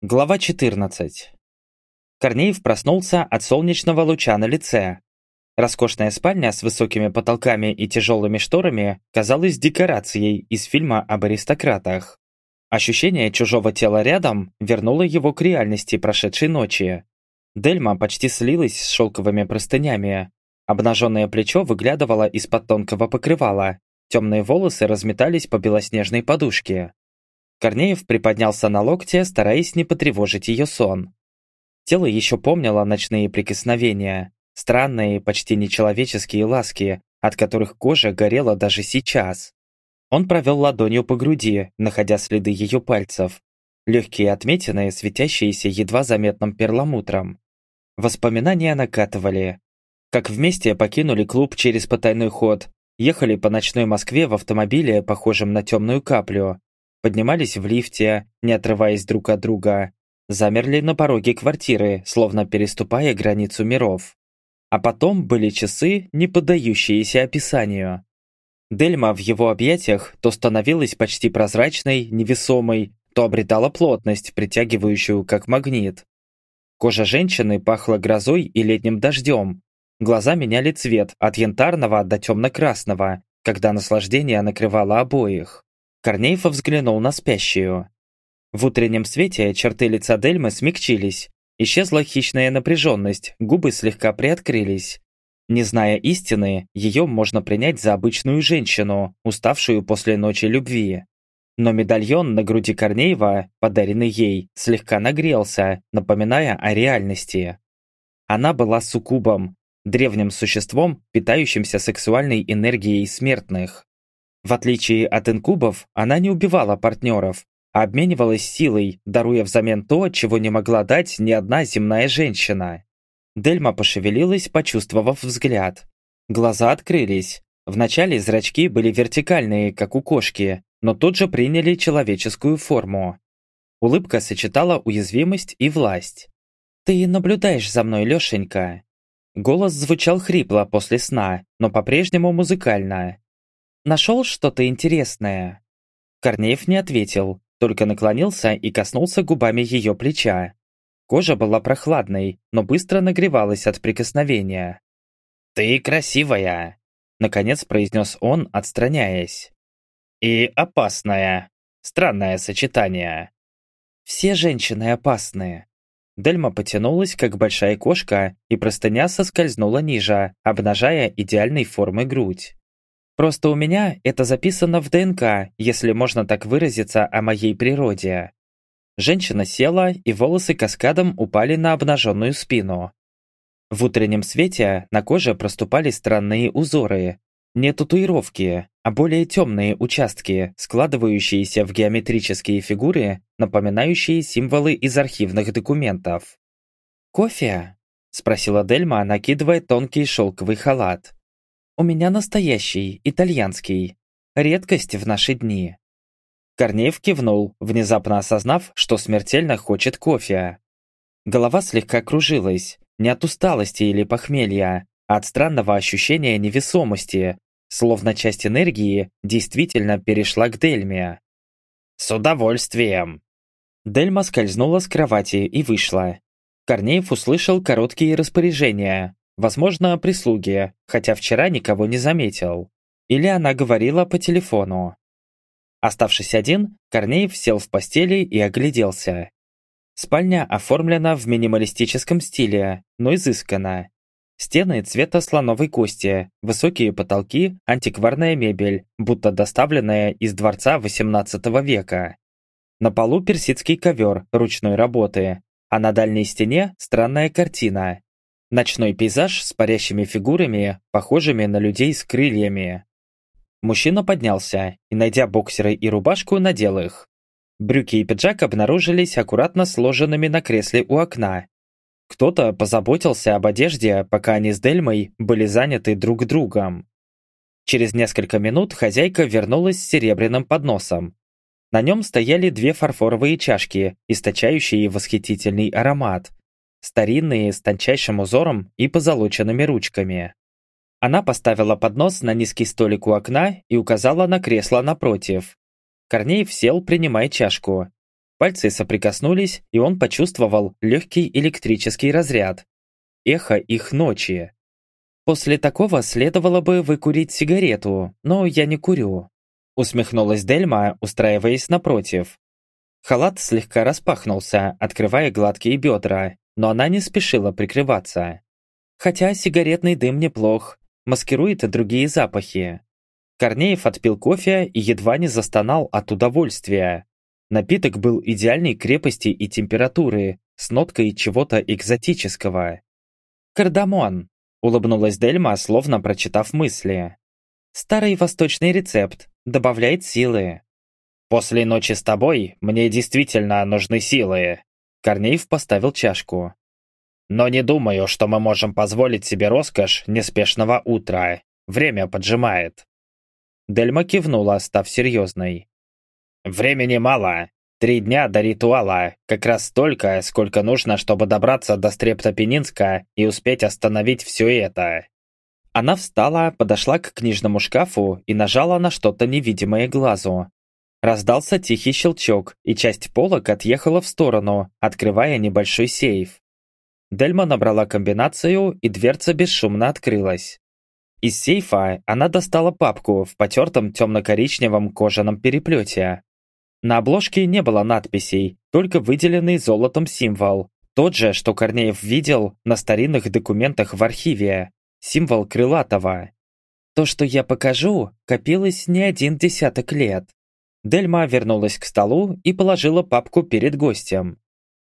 Глава 14. Корнеев проснулся от солнечного луча на лице. Роскошная спальня с высокими потолками и тяжелыми шторами казалась декорацией из фильма об аристократах. Ощущение чужого тела рядом вернуло его к реальности прошедшей ночи. Дельма почти слилась с шелковыми простынями. Обнаженное плечо выглядывало из-под тонкого покрывала. Темные волосы разметались по белоснежной подушке. Корнеев приподнялся на локте, стараясь не потревожить ее сон. Тело еще помнило ночные прикосновения, странные, почти нечеловеческие ласки, от которых кожа горела даже сейчас. Он провел ладонью по груди, находя следы ее пальцев. Легкие отметины, светящиеся едва заметным перламутром. Воспоминания накатывали. Как вместе покинули клуб через потайной ход, ехали по ночной Москве в автомобиле, похожем на темную каплю, поднимались в лифте, не отрываясь друг от друга, замерли на пороге квартиры, словно переступая границу миров. А потом были часы, не поддающиеся описанию. Дельма в его объятиях то становилась почти прозрачной, невесомой, то обретала плотность, притягивающую как магнит. Кожа женщины пахла грозой и летним дождем. Глаза меняли цвет от янтарного до темно-красного, когда наслаждение накрывало обоих. Корнеев взглянул на спящую. В утреннем свете черты лица Дельмы смягчились. Исчезла хищная напряженность, губы слегка приоткрылись. Не зная истины, ее можно принять за обычную женщину, уставшую после ночи любви. Но медальон на груди Корнеева, подаренный ей, слегка нагрелся, напоминая о реальности. Она была суккубом, древним существом, питающимся сексуальной энергией смертных. В отличие от инкубов, она не убивала партнеров, а обменивалась силой, даруя взамен то, чего не могла дать ни одна земная женщина. Дельма пошевелилась, почувствовав взгляд. Глаза открылись. Вначале зрачки были вертикальные, как у кошки, но тут же приняли человеческую форму. Улыбка сочетала уязвимость и власть. «Ты наблюдаешь за мной, Лешенька». Голос звучал хрипло после сна, но по-прежнему музыкально. Нашел что-то интересное?» Корнеев не ответил, только наклонился и коснулся губами ее плеча. Кожа была прохладной, но быстро нагревалась от прикосновения. «Ты красивая!» Наконец произнес он, отстраняясь. «И опасная. Странное сочетание». «Все женщины опасные». Дельма потянулась, как большая кошка, и простыня соскользнула ниже, обнажая идеальной формы грудь. Просто у меня это записано в ДНК, если можно так выразиться о моей природе. Женщина села, и волосы каскадом упали на обнаженную спину. В утреннем свете на коже проступали странные узоры. Не татуировки, а более темные участки, складывающиеся в геометрические фигуры, напоминающие символы из архивных документов. «Кофе?» – спросила Дельма, накидывая тонкий шелковый халат. У меня настоящий, итальянский. Редкость в наши дни». Корнеев кивнул, внезапно осознав, что смертельно хочет кофе. Голова слегка кружилась, не от усталости или похмелья, а от странного ощущения невесомости, словно часть энергии действительно перешла к Дельме. «С удовольствием!» Дельма скользнула с кровати и вышла. Корнеев услышал короткие распоряжения, Возможно, прислуги, хотя вчера никого не заметил. Или она говорила по телефону. Оставшись один, Корнеев сел в постели и огляделся. Спальня оформлена в минималистическом стиле, но изысканно. Стены цвета слоновой кости, высокие потолки, антикварная мебель, будто доставленная из дворца XVIII века. На полу персидский ковер ручной работы, а на дальней стене странная картина. Ночной пейзаж с парящими фигурами, похожими на людей с крыльями. Мужчина поднялся и, найдя боксеры и рубашку, надел их. Брюки и пиджак обнаружились аккуратно сложенными на кресле у окна. Кто-то позаботился об одежде, пока они с Дельмой были заняты друг другом. Через несколько минут хозяйка вернулась с серебряным подносом. На нем стояли две фарфоровые чашки, источающие восхитительный аромат, старинные с тончайшим узором и позолоченными ручками. Она поставила поднос на низкий столик у окна и указала на кресло напротив. Корнеев сел, принимая чашку. Пальцы соприкоснулись, и он почувствовал легкий электрический разряд. Эхо их ночи. После такого следовало бы выкурить сигарету, но я не курю. Усмехнулась Дельма, устраиваясь напротив. Халат слегка распахнулся, открывая гладкие бедра, но она не спешила прикрываться. Хотя сигаретный дым неплох, маскирует и другие запахи. Корнеев отпил кофе и едва не застонал от удовольствия. Напиток был идеальной крепости и температуры, с ноткой чего-то экзотического. «Кардамон», — улыбнулась Дельма, словно прочитав мысли. «Старый восточный рецепт, добавляет силы». «После ночи с тобой мне действительно нужны силы», — Корнеев поставил чашку. «Но не думаю, что мы можем позволить себе роскошь неспешного утра. Время поджимает». Дельма кивнула, став серьезной. «Времени мало. Три дня до ритуала. Как раз столько, сколько нужно, чтобы добраться до Стрептопенинска и успеть остановить все это». Она встала, подошла к книжному шкафу и нажала на что-то невидимое глазу. Раздался тихий щелчок, и часть полок отъехала в сторону, открывая небольшой сейф. Дельма набрала комбинацию, и дверца бесшумно открылась. Из сейфа она достала папку в потертом темно-коричневом кожаном переплете. На обложке не было надписей, только выделенный золотом символ. Тот же, что Корнеев видел на старинных документах в архиве. Символ Крылатого. То, что я покажу, копилось не один десяток лет. Дельма вернулась к столу и положила папку перед гостем.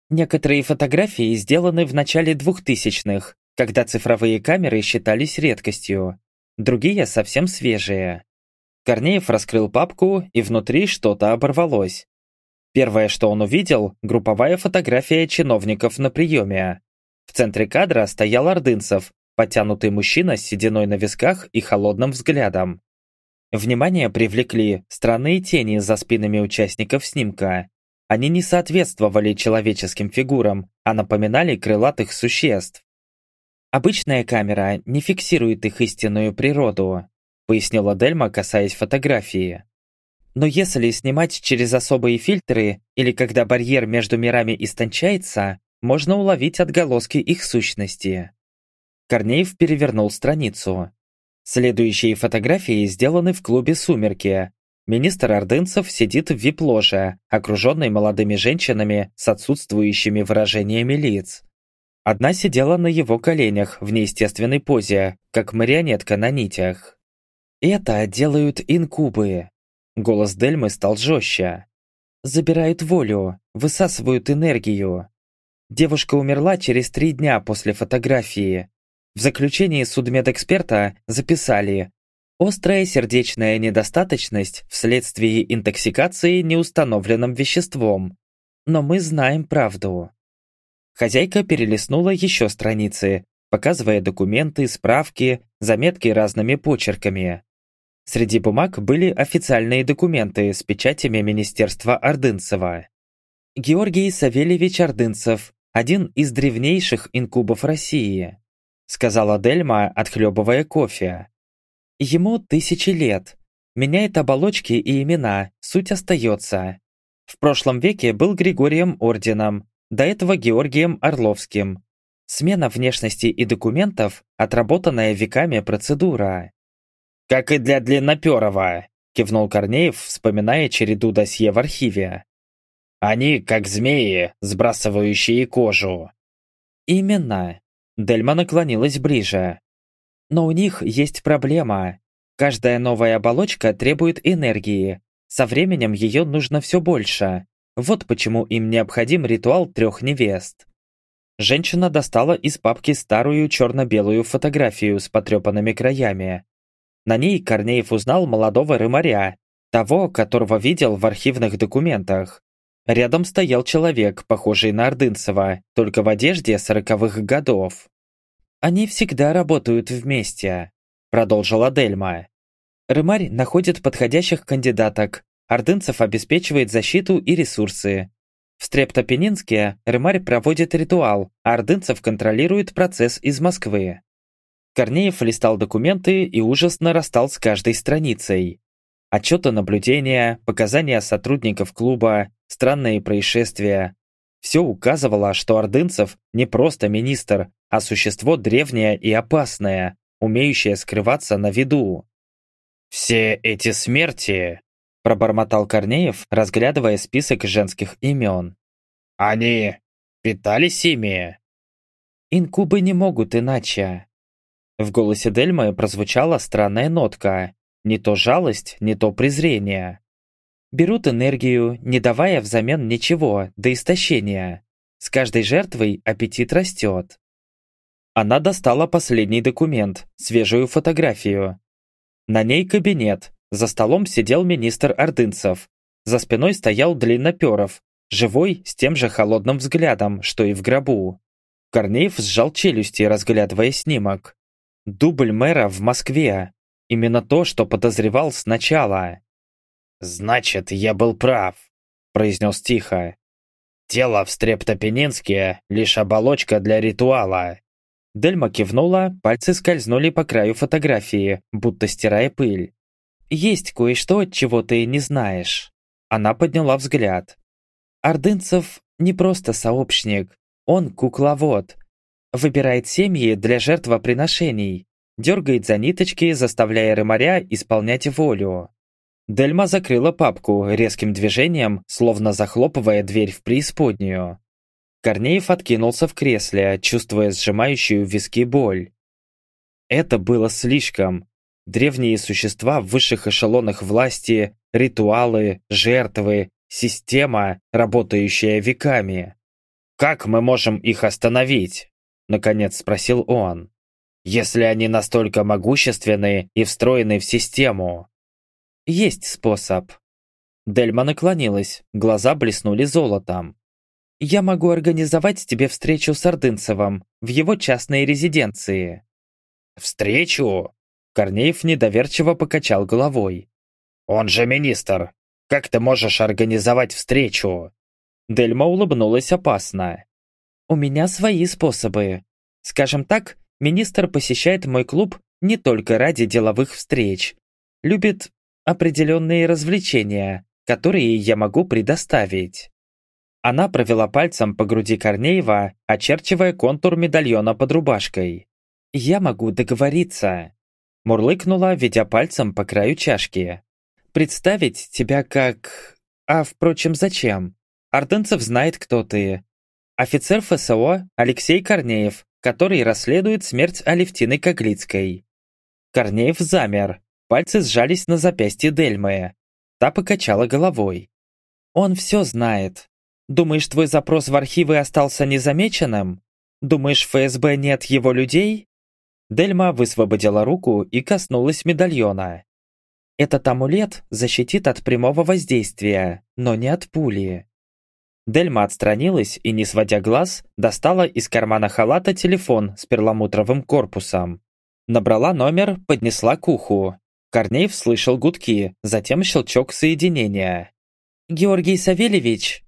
Некоторые фотографии сделаны в начале двухтысячных, когда цифровые камеры считались редкостью. Другие совсем свежие. Корнеев раскрыл папку, и внутри что-то оборвалось. Первое, что он увидел, групповая фотография чиновников на приеме. В центре кадра стоял Ордынцев, подтянутый мужчина с сединой на висках и холодным взглядом. Внимание привлекли странные тени за спинами участников снимка. Они не соответствовали человеческим фигурам, а напоминали крылатых существ. Обычная камера не фиксирует их истинную природу, пояснила Дельма, касаясь фотографии. Но если снимать через особые фильтры или когда барьер между мирами истончается, можно уловить отголоски их сущности. Корнеев перевернул страницу. Следующие фотографии сделаны в клубе «Сумерки». Министр Ордынцев сидит в вип-ложе, окруженный молодыми женщинами с отсутствующими выражениями лиц. Одна сидела на его коленях в неестественной позе, как марионетка на нитях. «Это делают инкубы». Голос Дельмы стал жестче. «Забирают волю, высасывают энергию. Девушка умерла через три дня после фотографии. В заключении судмедэксперта записали «Острая сердечная недостаточность вследствие интоксикации неустановленным веществом». Но мы знаем правду. Хозяйка перелистнула еще страницы, показывая документы, справки, заметки разными почерками. Среди бумаг были официальные документы с печатями Министерства Ордынцева. Георгий Савельевич Ордынцев, один из древнейших инкубов России, сказала Дельма, отхлебывая кофе. Ему тысячи лет. Меняет оболочки и имена, суть остается. В прошлом веке был Григорием Орденом, до этого Георгием Орловским. Смена внешности и документов – отработанная веками процедура. «Как и для Длинноперова», – кивнул Корнеев, вспоминая череду досье в архиве. «Они, как змеи, сбрасывающие кожу». «Именно». Дельма наклонилась ближе. «Но у них есть проблема. Каждая новая оболочка требует энергии. Со временем ее нужно все больше. Вот почему им необходим ритуал трех невест. Женщина достала из папки старую черно-белую фотографию с потрепанными краями. На ней Корнеев узнал молодого рымаря, того, которого видел в архивных документах. Рядом стоял человек, похожий на Ордынцева, только в одежде сороковых годов. «Они всегда работают вместе», – продолжила Дельма. Рымарь находит подходящих кандидаток, Ордынцев обеспечивает защиту и ресурсы. В Стрептопенинске Рымарь проводит ритуал, а Ордынцев контролирует процесс из Москвы. Корнеев листал документы и ужас нарастал с каждой страницей. Отчеты наблюдения, показания сотрудников клуба, странные происшествия. Все указывало, что Ордынцев не просто министр, а существо древнее и опасное, умеющее скрываться на виду. «Все эти смерти», – пробормотал Корнеев, разглядывая список женских имен. «Они питались ими?» «Инкубы не могут иначе». В голосе Дельмы прозвучала странная нотка. Не то жалость, не то презрение. Берут энергию, не давая взамен ничего, до истощения. С каждой жертвой аппетит растет. Она достала последний документ, свежую фотографию. На ней кабинет. За столом сидел министр Ордынцев. За спиной стоял Длинноперов, живой, с тем же холодным взглядом, что и в гробу. Корнеев сжал челюсти, разглядывая снимок. Дубль мэра в Москве. Именно то, что подозревал сначала. «Значит, я был прав», — произнес тихо. «Тело в Стрептопенинске — лишь оболочка для ритуала». Дельма кивнула, пальцы скользнули по краю фотографии, будто стирая пыль. «Есть кое-что, чего ты не знаешь». Она подняла взгляд. Ордынцев не просто сообщник, он кукловод. Выбирает семьи для жертвоприношений, дергает за ниточки, заставляя рымаря исполнять волю. Дельма закрыла папку резким движением, словно захлопывая дверь в преисподнюю. Корнеев откинулся в кресле, чувствуя сжимающую виски боль. Это было слишком. Древние существа в высших эшелонах власти, ритуалы, жертвы, система, работающая веками. «Как мы можем их остановить?» – наконец спросил он. «Если они настолько могущественны и встроены в систему?» Есть способ. Дельма наклонилась, глаза блеснули золотом. Я могу организовать тебе встречу с Ордынцевым в его частной резиденции. Встречу? Корнеев недоверчиво покачал головой. Он же министр. Как ты можешь организовать встречу? Дельма улыбнулась опасно. У меня свои способы. Скажем так, министр посещает мой клуб не только ради деловых встреч. Любит определенные развлечения, которые я могу предоставить. Она провела пальцем по груди Корнеева, очерчивая контур медальона под рубашкой. «Я могу договориться», – мурлыкнула, ведя пальцем по краю чашки. «Представить тебя как... А, впрочем, зачем? Артенцев знает, кто ты. Офицер ФСО Алексей Корнеев, который расследует смерть Алевтины Коглицкой». Корнеев замер, Пальцы сжались на запястье Дельмы. Та покачала головой. «Он все знает. Думаешь, твой запрос в архивы остался незамеченным? Думаешь, ФСБ нет его людей?» Дельма высвободила руку и коснулась медальона. «Этот амулет защитит от прямого воздействия, но не от пули». Дельма отстранилась и, не сводя глаз, достала из кармана халата телефон с перламутровым корпусом. Набрала номер, поднесла к уху. Корнеев слышал гудки, затем щелчок соединения. «Георгий Савельевич?»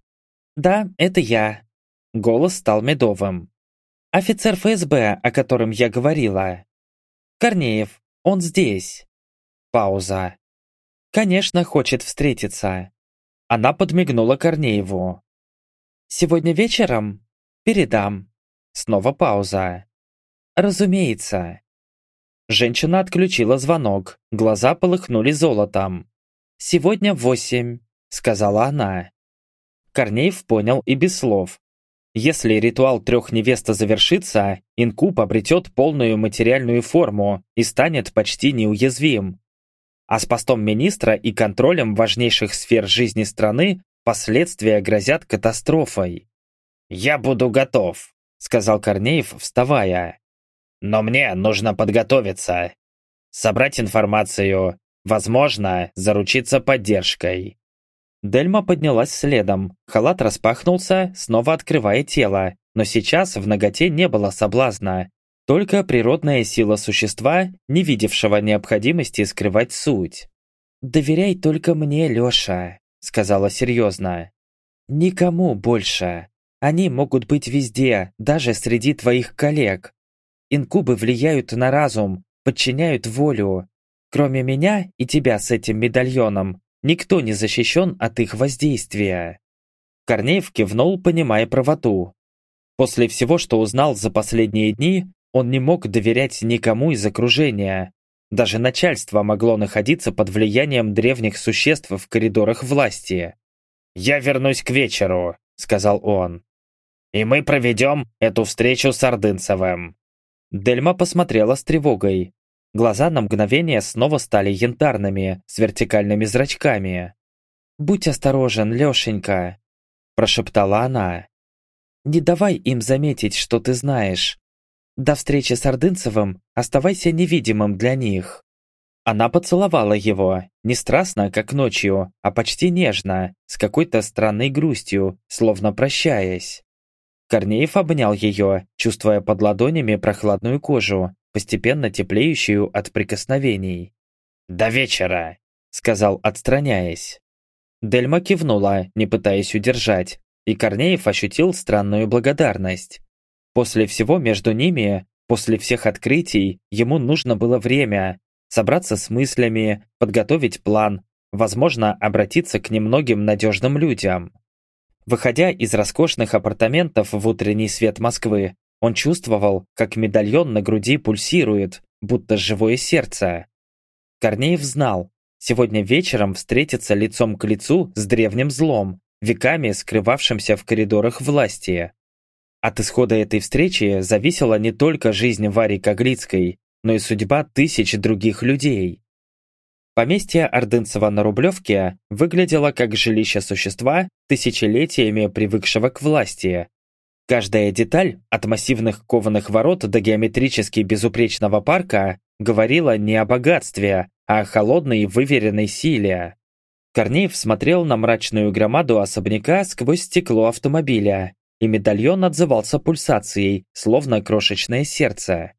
«Да, это я». Голос стал медовым. «Офицер ФСБ, о котором я говорила». «Корнеев, он здесь». Пауза. «Конечно, хочет встретиться». Она подмигнула Корнееву. «Сегодня вечером? Передам». Снова пауза. «Разумеется». Женщина отключила звонок, глаза полыхнули золотом. «Сегодня в восемь», — сказала она. Корнеев понял и без слов. Если ритуал трех невест завершится, инкуб обретет полную материальную форму и станет почти неуязвим. А с постом министра и контролем важнейших сфер жизни страны последствия грозят катастрофой. «Я буду готов», — сказал Корнеев, вставая. Но мне нужно подготовиться. Собрать информацию. Возможно, заручиться поддержкой. Дельма поднялась следом. Халат распахнулся, снова открывая тело. Но сейчас в ноготе не было соблазна. Только природная сила существа, не видевшего необходимости скрывать суть. «Доверяй только мне, Лёша», — сказала серьезно. «Никому больше. Они могут быть везде, даже среди твоих коллег. Инкубы влияют на разум, подчиняют волю. Кроме меня и тебя с этим медальоном, никто не защищен от их воздействия. Корнеев кивнул, понимая правоту. После всего, что узнал за последние дни, он не мог доверять никому из окружения. Даже начальство могло находиться под влиянием древних существ в коридорах власти. «Я вернусь к вечеру», — сказал он. «И мы проведем эту встречу с Ордынцевым». Дельма посмотрела с тревогой. Глаза на мгновение снова стали янтарными, с вертикальными зрачками. «Будь осторожен, Лешенька», – прошептала она. «Не давай им заметить, что ты знаешь. До встречи с Ордынцевым оставайся невидимым для них». Она поцеловала его, не страстно, как ночью, а почти нежно, с какой-то странной грустью, словно прощаясь. Корнеев обнял ее, чувствуя под ладонями прохладную кожу, постепенно теплеющую от прикосновений. «До вечера!» — сказал, отстраняясь. Дельма кивнула, не пытаясь удержать, и Корнеев ощутил странную благодарность. После всего между ними, после всех открытий, ему нужно было время, собраться с мыслями, подготовить план, возможно, обратиться к немногим надежным людям. Выходя из роскошных апартаментов в утренний свет Москвы, он чувствовал, как медальон на груди пульсирует, будто живое сердце. Корнеев знал, сегодня вечером встретится лицом к лицу с древним злом, веками скрывавшимся в коридорах власти. От исхода этой встречи зависела не только жизнь Вари Коглицкой, но и судьба тысяч других людей. Поместье Ордынцева на Рублевке выглядело как жилище существа, тысячелетиями привыкшего к власти. Каждая деталь, от массивных кованых ворот до геометрически безупречного парка, говорила не о богатстве, а о холодной выверенной силе. Корнеев смотрел на мрачную громаду особняка сквозь стекло автомобиля, и медальон отзывался пульсацией, словно крошечное сердце.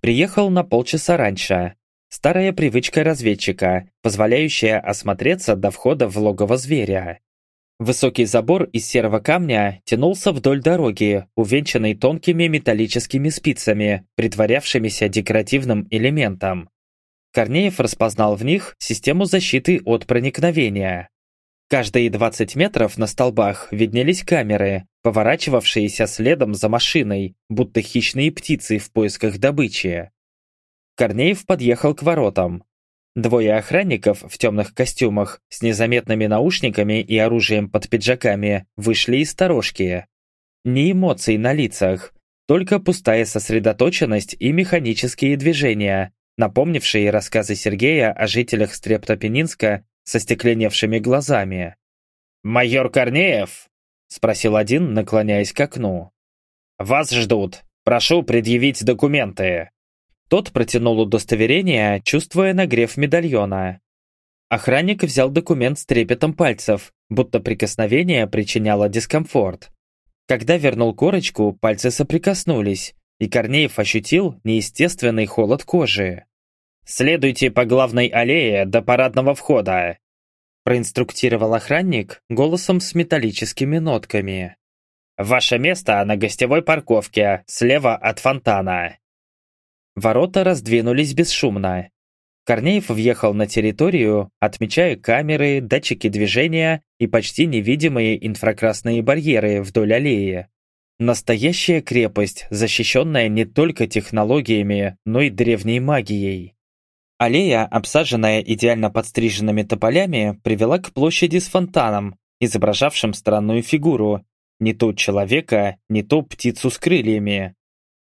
Приехал на полчаса раньше. Старая привычка разведчика, позволяющая осмотреться до входа в логово зверя. Высокий забор из серого камня тянулся вдоль дороги, увенчанный тонкими металлическими спицами, притворявшимися декоративным элементом. Корнеев распознал в них систему защиты от проникновения. Каждые 20 метров на столбах виднелись камеры, поворачивавшиеся следом за машиной, будто хищные птицы в поисках добычи. Корнеев подъехал к воротам. Двое охранников в темных костюмах с незаметными наушниками и оружием под пиджаками вышли из сторожки. Ни эмоций на лицах, только пустая сосредоточенность и механические движения, напомнившие рассказы Сергея о жителях Стрептопенинска со стекленевшими глазами. «Майор Корнеев?» – спросил один, наклоняясь к окну. «Вас ждут. Прошу предъявить документы». Тот протянул удостоверение, чувствуя нагрев медальона. Охранник взял документ с трепетом пальцев, будто прикосновение причиняло дискомфорт. Когда вернул корочку, пальцы соприкоснулись, и Корнеев ощутил неестественный холод кожи. «Следуйте по главной аллее до парадного входа», проинструктировал охранник голосом с металлическими нотками. «Ваше место на гостевой парковке, слева от фонтана». Ворота раздвинулись бесшумно. Корнеев въехал на территорию, отмечая камеры, датчики движения и почти невидимые инфракрасные барьеры вдоль аллеи. Настоящая крепость, защищенная не только технологиями, но и древней магией. Аллея, обсаженная идеально подстриженными тополями, привела к площади с фонтаном, изображавшим странную фигуру, не то человека, не то птицу с крыльями.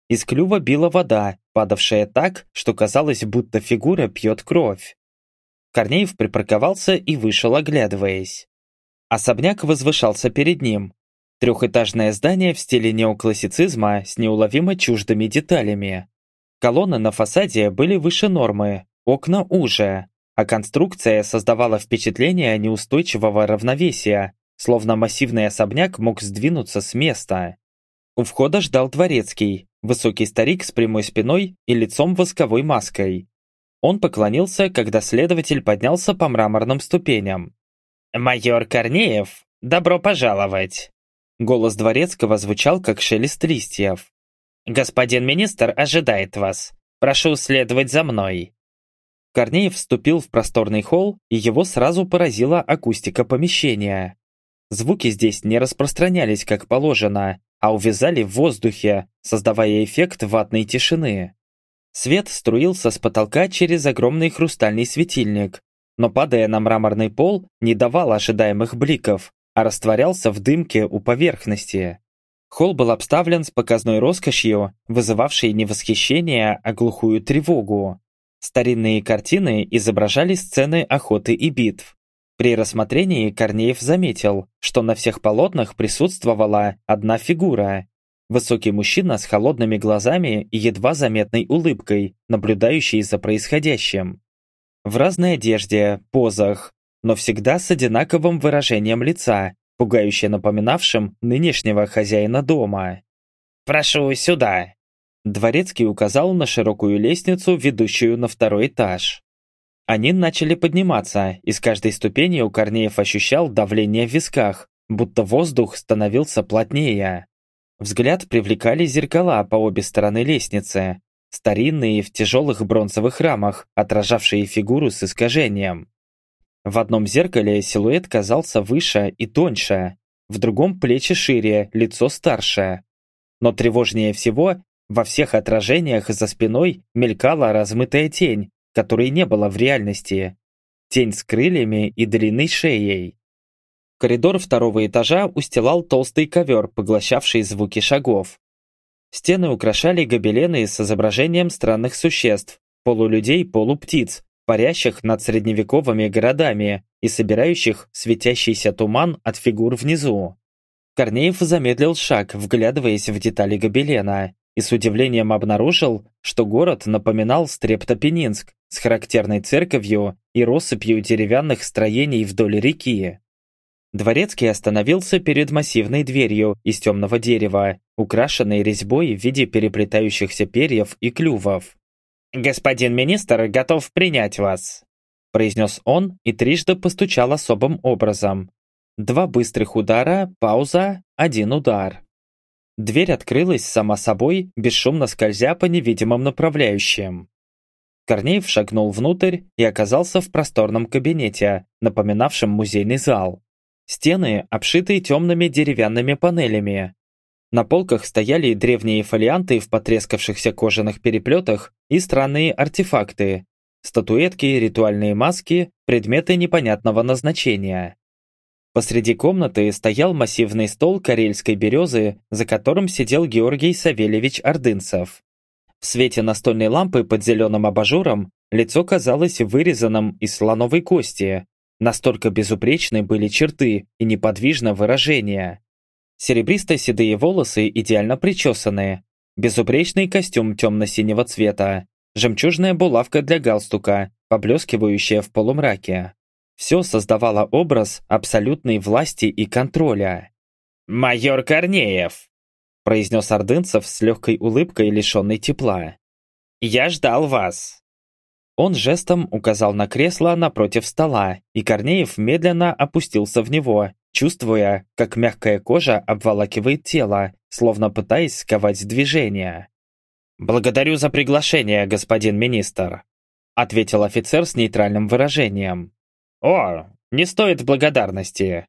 Из клюва била вода, падавшая так, что казалось, будто фигура пьет кровь. Корнеев припарковался и вышел, оглядываясь. Особняк возвышался перед ним. Трехэтажное здание в стиле неоклассицизма с неуловимо чуждыми деталями. Колонны на фасаде были выше нормы, Окна уже, а конструкция создавала впечатление неустойчивого равновесия, словно массивный особняк мог сдвинуться с места. У входа ждал дворецкий, высокий старик с прямой спиной и лицом восковой маской. Он поклонился, когда следователь поднялся по мраморным ступеням. «Майор Корнеев, добро пожаловать!» Голос дворецкого звучал, как шелест листьев. «Господин министр ожидает вас. Прошу следовать за мной». Корнеев вступил в просторный холл, и его сразу поразила акустика помещения. Звуки здесь не распространялись как положено, а увязали в воздухе, создавая эффект ватной тишины. Свет струился с потолка через огромный хрустальный светильник, но падая на мраморный пол, не давал ожидаемых бликов, а растворялся в дымке у поверхности. Холл был обставлен с показной роскошью, вызывавшей не восхищение, а глухую тревогу. Старинные картины изображали сцены охоты и битв. При рассмотрении Корнеев заметил, что на всех полотнах присутствовала одна фигура. Высокий мужчина с холодными глазами и едва заметной улыбкой, наблюдающий за происходящим. В разной одежде, позах, но всегда с одинаковым выражением лица, пугающе напоминавшим нынешнего хозяина дома. «Прошу сюда!» Дворецкий указал на широкую лестницу, ведущую на второй этаж. Они начали подниматься, и с каждой ступенью Корнеев ощущал давление в висках, будто воздух становился плотнее. Взгляд привлекали зеркала по обе стороны лестницы, старинные в тяжелых бронзовых рамах, отражавшие фигуру с искажением. В одном зеркале силуэт казался выше и тоньше, в другом плечи шире, лицо старше. Но тревожнее всего, во всех отражениях за спиной мелькала размытая тень, которой не было в реальности. Тень с крыльями и длинной шеей. Коридор второго этажа устилал толстый ковер, поглощавший звуки шагов. Стены украшали гобелены с изображением странных существ, полулюдей, полуптиц, парящих над средневековыми городами и собирающих светящийся туман от фигур внизу. Корнеев замедлил шаг, вглядываясь в детали гобелена, и с удивлением обнаружил, что город напоминал Стрептопенинск с характерной церковью и россыпью деревянных строений вдоль реки. Дворецкий остановился перед массивной дверью из темного дерева, украшенной резьбой в виде переплетающихся перьев и клювов. «Господин министр готов принять вас», произнес он и трижды постучал особым образом. Два быстрых удара, пауза, один удар. Дверь открылась сама собой, бесшумно скользя по невидимым направляющим. Корнеев шагнул внутрь и оказался в просторном кабинете, напоминавшем музейный зал. Стены, обшитые темными деревянными панелями. На полках стояли древние фолианты в потрескавшихся кожаных переплетах и странные артефакты. Статуэтки, ритуальные маски, предметы непонятного назначения. Посреди комнаты стоял массивный стол карельской березы, за которым сидел Георгий Савельевич Ордынцев. В свете настольной лампы под зеленым абажуром лицо казалось вырезанным из слоновой кости, Настолько безупречны были черты и неподвижно выражение. Серебристо-седые волосы идеально причесанные, безупречный костюм темно-синего цвета, жемчужная булавка для галстука, поблескивающая в полумраке. Все создавало образ абсолютной власти и контроля. «Майор Корнеев!» произнес Ордынцев с легкой улыбкой, лишенной тепла. «Я ждал вас!» Он жестом указал на кресло напротив стола, и Корнеев медленно опустился в него, чувствуя, как мягкая кожа обволакивает тело, словно пытаясь сковать движение. «Благодарю за приглашение, господин министр», ответил офицер с нейтральным выражением. «О, не стоит благодарности».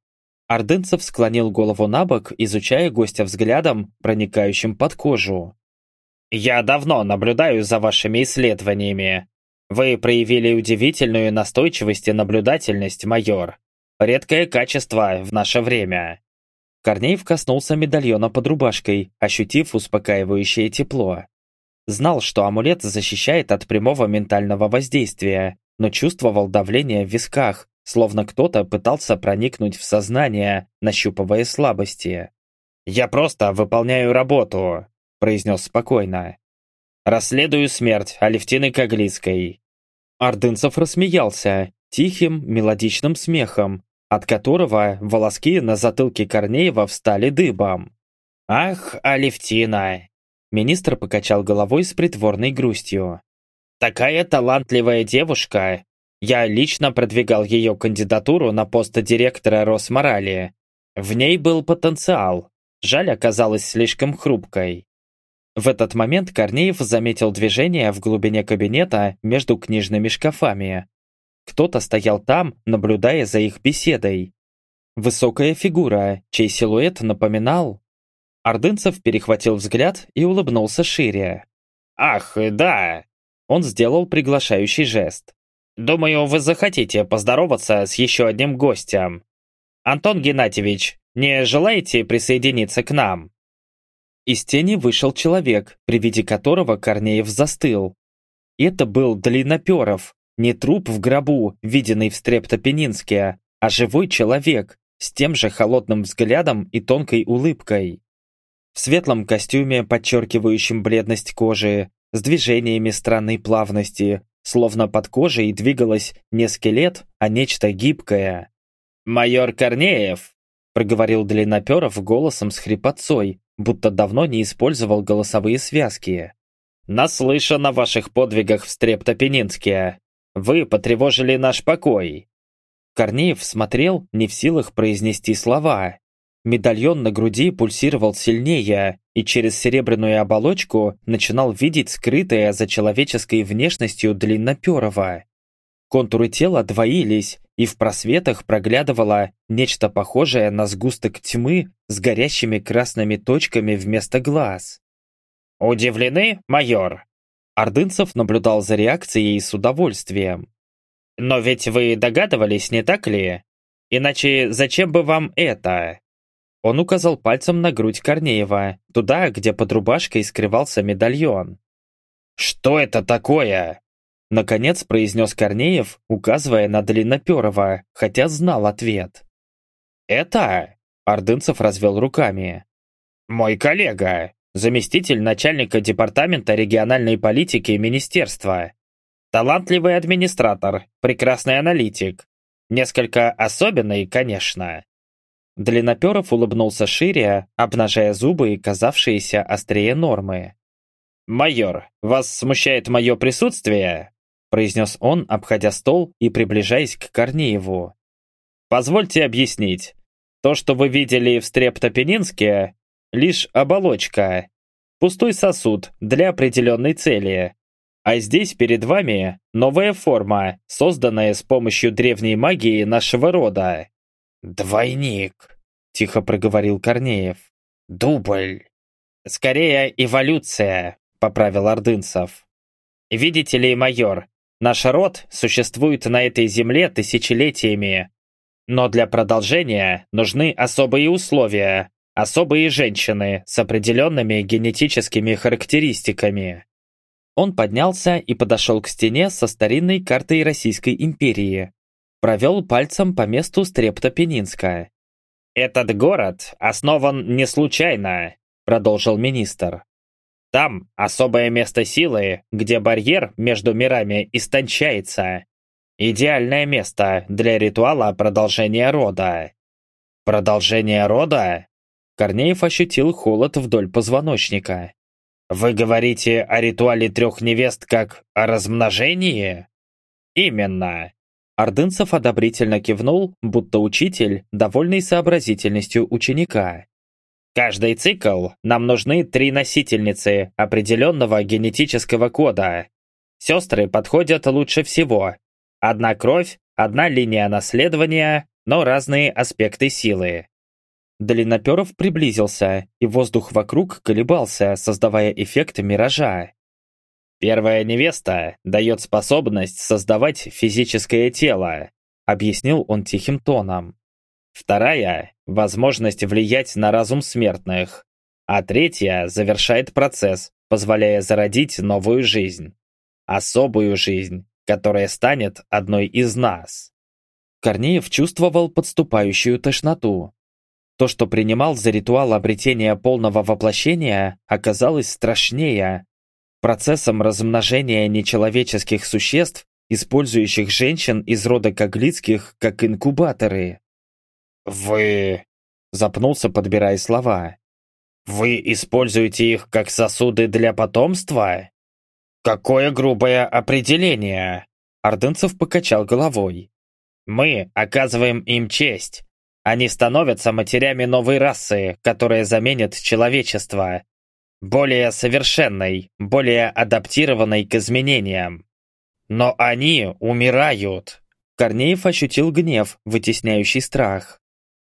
Ордынцев склонил голову на бок, изучая гостя взглядом, проникающим под кожу. «Я давно наблюдаю за вашими исследованиями. Вы проявили удивительную настойчивость и наблюдательность, майор. Редкое качество в наше время». Корнеев коснулся медальона под рубашкой, ощутив успокаивающее тепло. Знал, что амулет защищает от прямого ментального воздействия, но чувствовал давление в висках, словно кто-то пытался проникнуть в сознание, нащупывая слабости. «Я просто выполняю работу», – произнес спокойно. «Расследую смерть Алевтины Коглицкой. Ордынцев рассмеялся, тихим, мелодичным смехом, от которого волоски на затылке Корнеева встали дыбом. «Ах, Алевтина!» Министр покачал головой с притворной грустью. «Такая талантливая девушка! Я лично продвигал ее кандидатуру на пост директора Росморали. В ней был потенциал. Жаль, оказалась слишком хрупкой. В этот момент Корнеев заметил движение в глубине кабинета между книжными шкафами. Кто-то стоял там, наблюдая за их беседой. Высокая фигура, чей силуэт напоминал... Ордынцев перехватил взгляд и улыбнулся шире. «Ах, да!» Он сделал приглашающий жест. «Думаю, вы захотите поздороваться с еще одним гостем. Антон Геннадьевич, не желаете присоединиться к нам?» Из тени вышел человек, при виде которого Корнеев застыл. Это был Длинноперов, не труп в гробу, виденный в Стрептопенинске, а живой человек, с тем же холодным взглядом и тонкой улыбкой. В светлом костюме, подчеркивающем бледность кожи, с движениями странной плавности, словно под кожей двигалось не скелет, а нечто гибкое. «Майор Корнеев!» – проговорил Длинноперов голосом с хрипотцой, будто давно не использовал голосовые связки. «Наслышан о ваших подвигах в Стрептопенинске. Вы потревожили наш покой». Корнеев смотрел, не в силах произнести слова. Медальон на груди пульсировал сильнее, и через серебряную оболочку начинал видеть скрытое за человеческой внешностью длинноперого. Контуры тела двоились, и в просветах проглядывало нечто похожее на сгусток тьмы с горящими красными точками вместо глаз. «Удивлены, майор?» Ордынцев наблюдал за реакцией с удовольствием. «Но ведь вы догадывались, не так ли? Иначе зачем бы вам это?» Он указал пальцем на грудь Корнеева, туда, где под рубашкой скрывался медальон. «Что это такое?» Наконец произнес Корнеев, указывая на Длинноперова, хотя знал ответ. «Это?» Ордынцев развел руками. «Мой коллега, заместитель начальника департамента региональной политики министерства. Талантливый администратор, прекрасный аналитик. Несколько особенный, конечно». Длинноперов улыбнулся шире, обнажая зубы, казавшиеся острее нормы. «Майор, вас смущает мое присутствие?» произнес он, обходя стол и приближаясь к Корнееву. «Позвольте объяснить. То, что вы видели в Стрептопенинске, лишь оболочка, пустой сосуд для определенной цели. А здесь перед вами новая форма, созданная с помощью древней магии нашего рода». «Двойник», — тихо проговорил Корнеев. «Дубль». «Скорее, эволюция», — поправил Ордынцев. «Видите ли, майор, Наш род существует на этой земле тысячелетиями. Но для продолжения нужны особые условия, особые женщины с определенными генетическими характеристиками. Он поднялся и подошел к стене со старинной картой Российской империи. Провел пальцем по месту Стрептопенинска. «Этот город основан не случайно», — продолжил министр. Там особое место силы, где барьер между мирами истончается. Идеальное место для ритуала продолжения рода. Продолжение рода? Корнеев ощутил холод вдоль позвоночника. Вы говорите о ритуале трех невест как о размножении? Именно. Ордынцев одобрительно кивнул, будто учитель, довольный сообразительностью ученика. Каждый цикл нам нужны три носительницы определенного генетического кода. Сестры подходят лучше всего. Одна кровь, одна линия наследования, но разные аспекты силы. Длинноперов приблизился, и воздух вокруг колебался, создавая эффект миража. «Первая невеста дает способность создавать физическое тело», объяснил он тихим тоном. Вторая – возможность влиять на разум смертных. А третья завершает процесс, позволяя зародить новую жизнь. Особую жизнь, которая станет одной из нас. Корнеев чувствовал подступающую тошноту. То, что принимал за ритуал обретения полного воплощения, оказалось страшнее. Процессом размножения нечеловеческих существ, использующих женщин из рода Коглицких как инкубаторы. «Вы...» — запнулся, подбирая слова. «Вы используете их как сосуды для потомства? Какое грубое определение!» Ордынцев покачал головой. «Мы оказываем им честь. Они становятся матерями новой расы, которая заменит человечество. Более совершенной, более адаптированной к изменениям. Но они умирают!» Корнеев ощутил гнев, вытесняющий страх.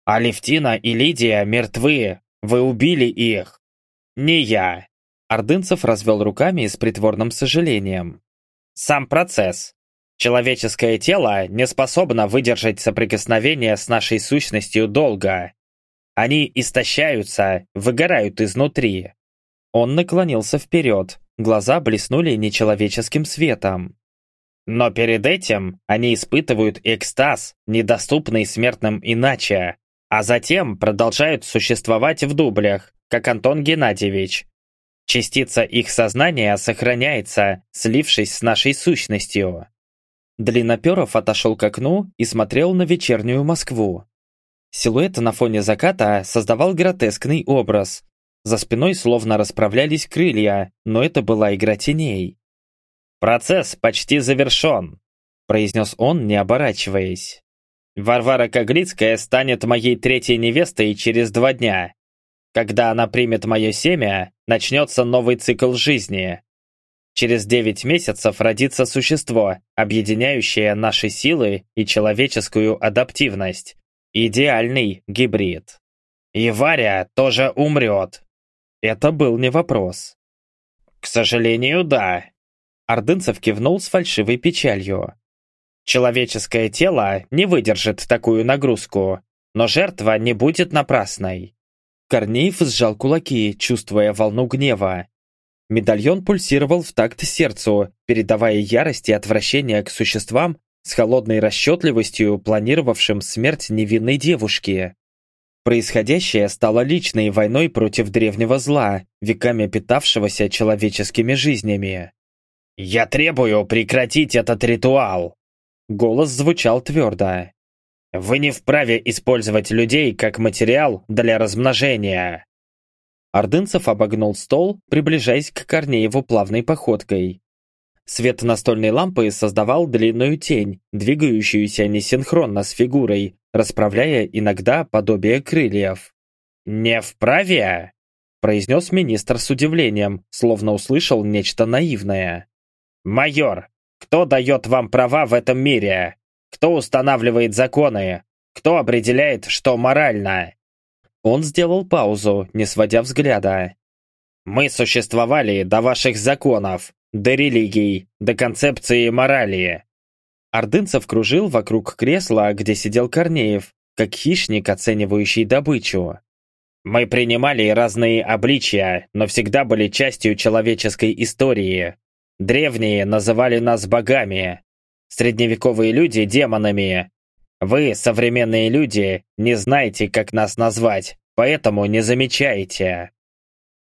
Алевтина и Лидия мертвы. Вы убили их. Не я. Ордынцев развел руками с притворным сожалением. Сам процесс. Человеческое тело не способно выдержать соприкосновение с нашей сущностью долго. Они истощаются, выгорают изнутри. Он наклонился вперед, глаза блеснули нечеловеческим светом. Но перед этим они испытывают экстаз, недоступный смертным иначе, а затем продолжают существовать в дублях, как Антон Геннадьевич. Частица их сознания сохраняется, слившись с нашей сущностью. Длинноперов отошел к окну и смотрел на вечернюю Москву. Силуэт на фоне заката создавал гротескный образ. За спиной словно расправлялись крылья, но это была игра теней. «Процесс почти завершен», – произнес он, не оборачиваясь. «Варвара Коглицкая станет моей третьей невестой через два дня. Когда она примет мое семя, начнется новый цикл жизни. Через девять месяцев родится существо, объединяющее наши силы и человеческую адаптивность. Идеальный гибрид. И Варя тоже умрет. Это был не вопрос. К сожалению, да. Ордынцев кивнул с фальшивой печалью. Человеческое тело не выдержит такую нагрузку, но жертва не будет напрасной. Корнеев сжал кулаки, чувствуя волну гнева. Медальон пульсировал в такт сердцу, передавая ярость и отвращение к существам с холодной расчетливостью, планировавшим смерть невинной девушки. Происходящее стало личной войной против древнего зла, веками питавшегося человеческими жизнями. «Я требую прекратить этот ритуал!» Голос звучал твердо. «Вы не вправе использовать людей как материал для размножения!» Ордынцев обогнул стол, приближаясь к Корнееву плавной походкой. Свет настольной лампы создавал длинную тень, двигающуюся несинхронно с фигурой, расправляя иногда подобие крыльев. «Не вправе?» – произнес министр с удивлением, словно услышал нечто наивное. «Майор, кто дает вам права в этом мире? Кто устанавливает законы? Кто определяет, что морально?» Он сделал паузу, не сводя взгляда. «Мы существовали до ваших законов, до религий, до концепции морали». Ордынцев кружил вокруг кресла, где сидел Корнеев, как хищник, оценивающий добычу. «Мы принимали разные обличия, но всегда были частью человеческой истории. Древние называли нас богами, средневековые люди – демонами, вы, современные люди, не знаете, как нас назвать, поэтому не замечаете.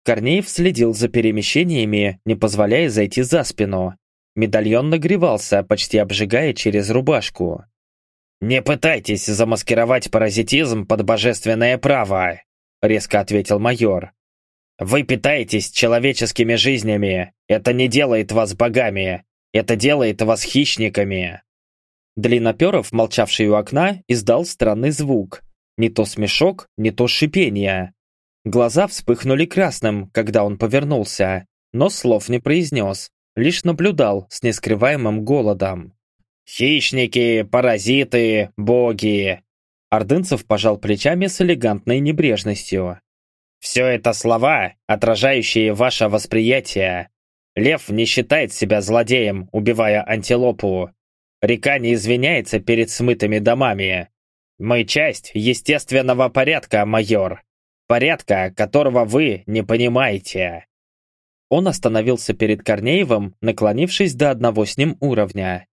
Корнеев следил за перемещениями, не позволяя зайти за спину. Медальон нагревался, почти обжигая через рубашку. «Не пытайтесь замаскировать паразитизм под божественное право», — резко ответил майор. «Вы питаетесь человеческими жизнями. Это не делает вас богами. Это делает вас хищниками». Длинноперов, молчавший у окна, издал странный звук. Не то смешок, не то шипение. Глаза вспыхнули красным, когда он повернулся, но слов не произнес, лишь наблюдал с нескрываемым голодом. «Хищники, паразиты, боги!» Ордынцев пожал плечами с элегантной небрежностью. «Все это слова, отражающие ваше восприятие. Лев не считает себя злодеем, убивая антилопу. Река не извиняется перед смытыми домами. Мы часть естественного порядка, майор. Порядка, которого вы не понимаете. Он остановился перед Корнеевым, наклонившись до одного с ним уровня.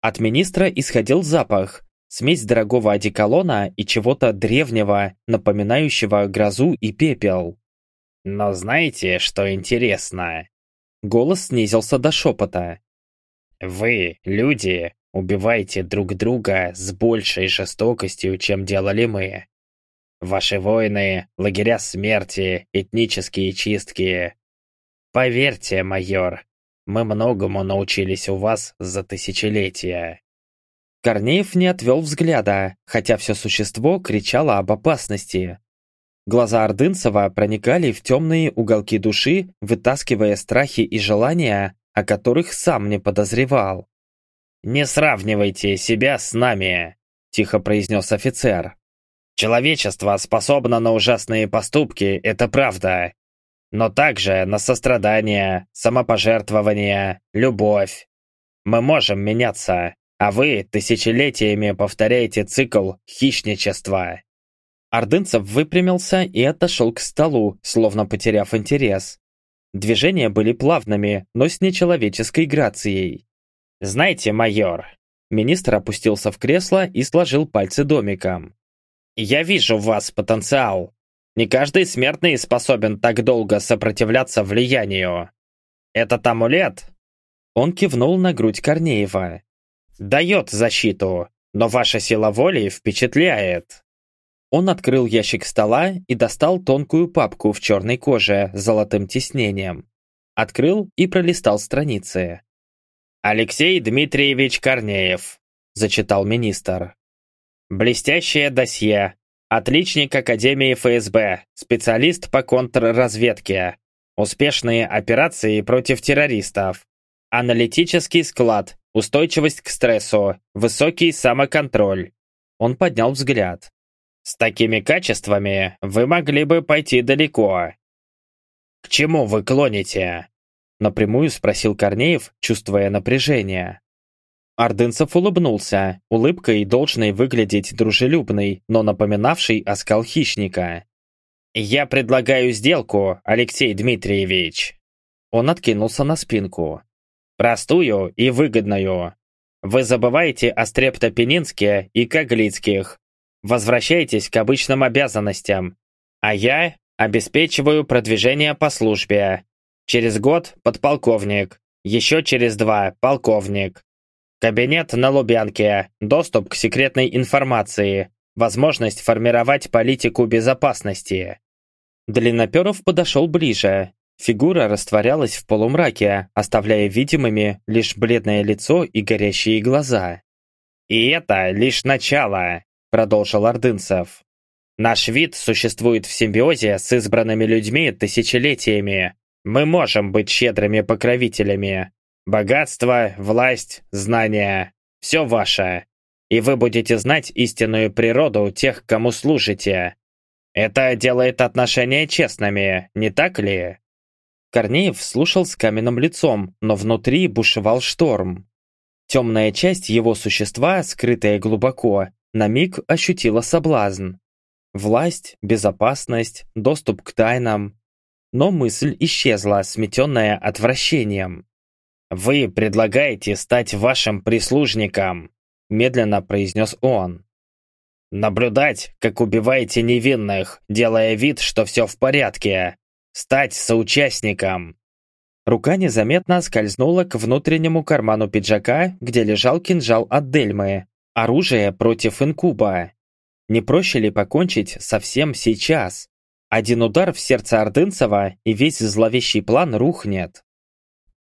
От министра исходил запах, смесь дорогого одеколона и чего-то древнего, напоминающего грозу и пепел. Но знаете, что интересно? Голос снизился до шепота. Вы, люди, Убивайте друг друга с большей жестокостью, чем делали мы. Ваши войны, лагеря смерти, этнические чистки. Поверьте, майор, мы многому научились у вас за тысячелетия. Корнеев не отвел взгляда, хотя все существо кричало об опасности. Глаза Ордынцева проникали в темные уголки души, вытаскивая страхи и желания, о которых сам не подозревал. «Не сравнивайте себя с нами», – тихо произнес офицер. Человечество способно на ужасные поступки, это правда. Но также на сострадание, самопожертвование, любовь. Мы можем меняться, а вы тысячелетиями повторяете цикл хищничества. Ордынцев выпрямился и отошел к столу, словно потеряв интерес. Движения были плавными, но с нечеловеческой грацией. «Знаете, майор...» Министр опустился в кресло и сложил пальцы домиком. «Я вижу в вас потенциал. Не каждый смертный способен так долго сопротивляться влиянию. Этот амулет...» Он кивнул на грудь Корнеева. «Дает защиту, но ваша сила воли впечатляет. Он открыл ящик стола и достал тонкую папку в черной коже с золотым тиснением. Открыл и пролистал страницы. «Алексей Дмитриевич Корнеев», – зачитал министр. «Блестящее досье. Отличник Академии ФСБ. Специалист по контрразведке. Успешные операции против террористов. Аналитический склад. Устойчивость к стрессу. Высокий самоконтроль». Он поднял взгляд. С такими качествами вы могли бы пойти далеко. К чему вы клоните? Напрямую спросил Корнеев, чувствуя напряжение. Ордынцев улыбнулся, улыбкой должной выглядеть дружелюбной, но напоминавшей оскал хищника. «Я предлагаю сделку, Алексей Дмитриевич». Он откинулся на спинку. «Простую и выгодную. Вы забываете о Стрептопенинске и Коглицких, Возвращайтесь к обычным обязанностям, а я обеспечиваю продвижение по службе. Через год подполковник, еще через два полковник. Кабинет на Лубянке, доступ к секретной информации, возможность формировать политику безопасности. Длинноперов подошел ближе. Фигура растворялась в полумраке, оставляя видимыми лишь бледное лицо и горящие глаза. И это лишь начало продолжил Ордынцев. Наш вид существует в симбиозе с избранными людьми тысячелетиями. Мы можем быть щедрыми покровителями. Богатство, власть, знания – все ваше. И вы будете знать истинную природу тех, кому служите. Это делает отношения честными, не так ли? Корнеев слушал с каменным лицом, но внутри бушевал шторм. Темная часть его существа, скрытая глубоко, на миг ощутила соблазн. Власть, безопасность, доступ к тайнам. Но мысль исчезла, сметенная отвращением. «Вы предлагаете стать вашим прислужником», медленно произнес он. «Наблюдать, как убиваете невинных, делая вид, что все в порядке. Стать соучастником». Рука незаметно скользнула к внутреннему карману пиджака, где лежал кинжал от Дельмы, Оружие против инкуба. Не проще ли покончить совсем сейчас? Один удар в сердце Ордынцева, и весь зловещий план рухнет.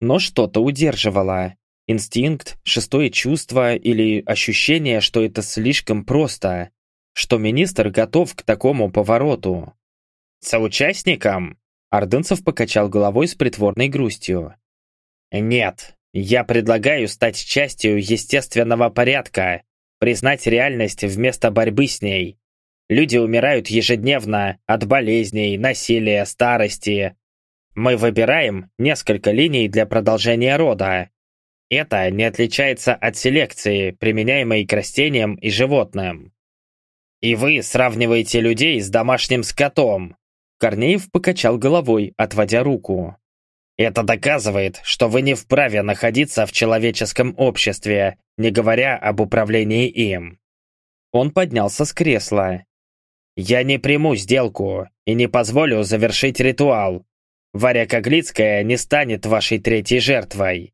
Но что-то удерживало. Инстинкт, шестое чувство или ощущение, что это слишком просто. Что министр готов к такому повороту. «Соучастником?» Ордынцев покачал головой с притворной грустью. «Нет, я предлагаю стать частью естественного порядка, признать реальность вместо борьбы с ней. Люди умирают ежедневно от болезней, насилия, старости. Мы выбираем несколько линий для продолжения рода. Это не отличается от селекции, применяемой к растениям и животным. И вы сравниваете людей с домашним скотом. Корнеев покачал головой, отводя руку. Это доказывает, что вы не вправе находиться в человеческом обществе, не говоря об управлении им. Он поднялся с кресла. «Я не приму сделку и не позволю завершить ритуал. Варя Коглицкая не станет вашей третьей жертвой».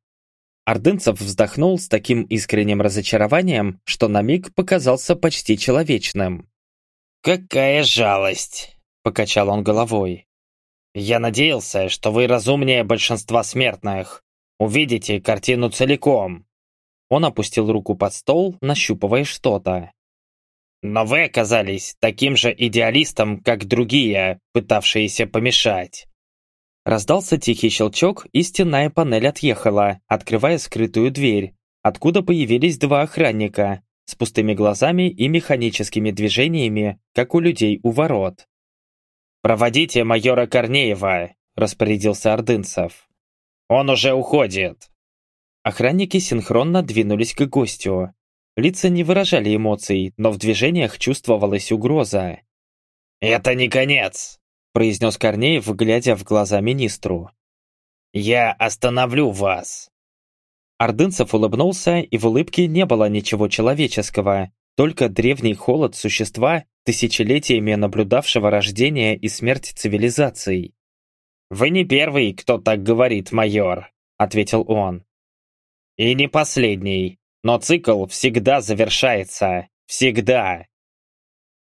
Ордынцев вздохнул с таким искренним разочарованием, что на миг показался почти человечным. «Какая жалость!» – покачал он головой. Я надеялся, что вы разумнее большинства смертных. Увидите картину целиком. Он опустил руку под стол, нащупывая что-то. Но вы оказались таким же идеалистом, как другие, пытавшиеся помешать. Раздался тихий щелчок, и стенная панель отъехала, открывая скрытую дверь, откуда появились два охранника. с пустыми глазами и механическими движениями, как у людей у ворот. «Проводите майора Корнеева», – распорядился Ордынцев. «Он уже уходит». Охранники синхронно двинулись к гостю. Лица не выражали эмоций, но в движениях чувствовалась угроза. «Это не конец», – произнес Корнеев, глядя в глаза министру. «Я остановлю вас». Ордынцев улыбнулся, и в улыбке не было ничего человеческого, только древний холод существа, тысячелетиями наблюдавшего рождение и смерть цивилизаций. «Вы не первый, кто так говорит, майор», — ответил он. «И не последний, но цикл всегда завершается. Всегда!»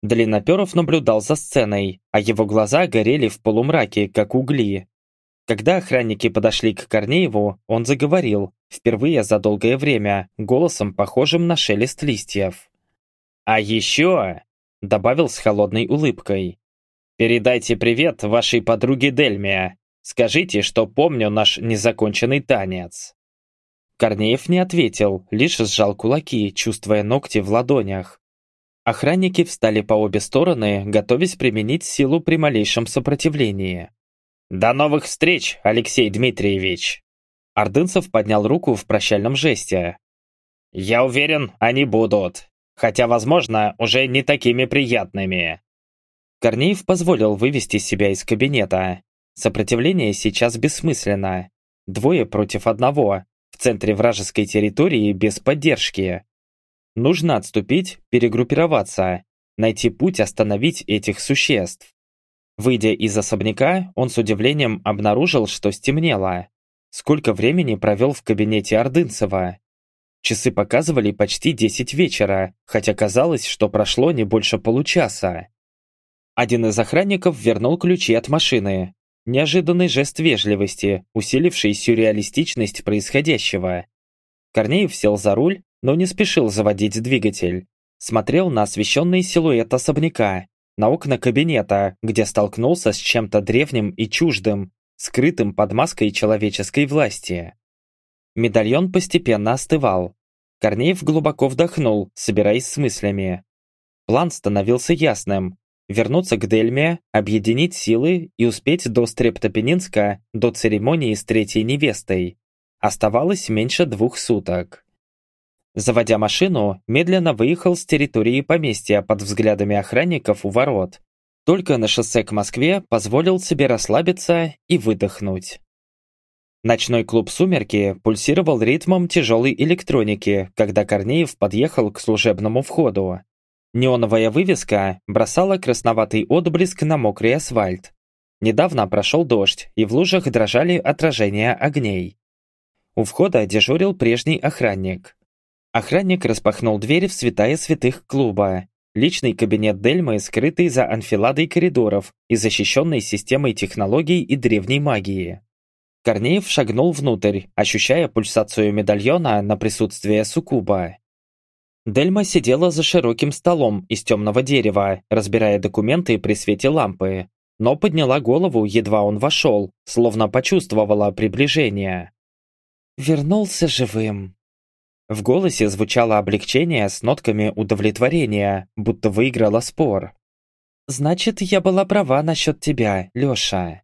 Длинноперов наблюдал за сценой, а его глаза горели в полумраке, как угли. Когда охранники подошли к Корнееву, он заговорил, впервые за долгое время, голосом, похожим на шелест листьев. «А еще», — добавил с холодной улыбкой, «передайте привет вашей подруге Дельме. Скажите, что помню наш незаконченный танец». Корнеев не ответил, лишь сжал кулаки, чувствуя ногти в ладонях. Охранники встали по обе стороны, готовясь применить силу при малейшем сопротивлении. «До новых встреч, Алексей Дмитриевич!» Ордынцев поднял руку в прощальном жесте. «Я уверен, они будут. Хотя, возможно, уже не такими приятными». Корнеев позволил вывести себя из кабинета. Сопротивление сейчас бессмысленно. Двое против одного, в центре вражеской территории без поддержки. Нужно отступить, перегруппироваться, найти путь остановить этих существ. Выйдя из особняка, он с удивлением обнаружил, что стемнело. Сколько времени провел в кабинете Ордынцева? Часы показывали почти 10 вечера, хотя казалось, что прошло не больше получаса. Один из охранников вернул ключи от машины. Неожиданный жест вежливости, усиливший сюрреалистичность происходящего. Корнеев сел за руль, но не спешил заводить двигатель. Смотрел на освещенный силуэт особняка, на окна кабинета, где столкнулся с чем-то древним и чуждым, скрытым под маской человеческой власти. Медальон постепенно остывал. Корнеев глубоко вдохнул, собираясь с мыслями. План становился ясным. Вернуться к Дельме, объединить силы и успеть до Стрептопенинска, до церемонии с третьей невестой. Оставалось меньше двух суток. Заводя машину, медленно выехал с территории поместья под взглядами охранников у ворот. Только на шоссе к Москве позволил себе расслабиться и выдохнуть. Ночной клуб «Сумерки» пульсировал ритмом тяжелой электроники, когда Корнеев подъехал к служебному входу. Неоновая вывеска бросала красноватый отблеск на мокрый асфальт. Недавно прошел дождь, и в лужах дрожали отражения огней. У входа дежурил прежний охранник. Охранник распахнул дверь в святая святых клуба. Личный кабинет Дельмы, скрытый за анфиладой коридоров и защищенный системой технологий и древней магии. Корнеев шагнул внутрь, ощущая пульсацию медальона на присутствие суккуба. Дельма сидела за широким столом из темного дерева, разбирая документы при свете лампы, но подняла голову, едва он вошел, словно почувствовала приближение. «Вернулся живым», в голосе звучало облегчение с нотками удовлетворения, будто выиграла спор. «Значит, я была права насчет тебя, Лёша».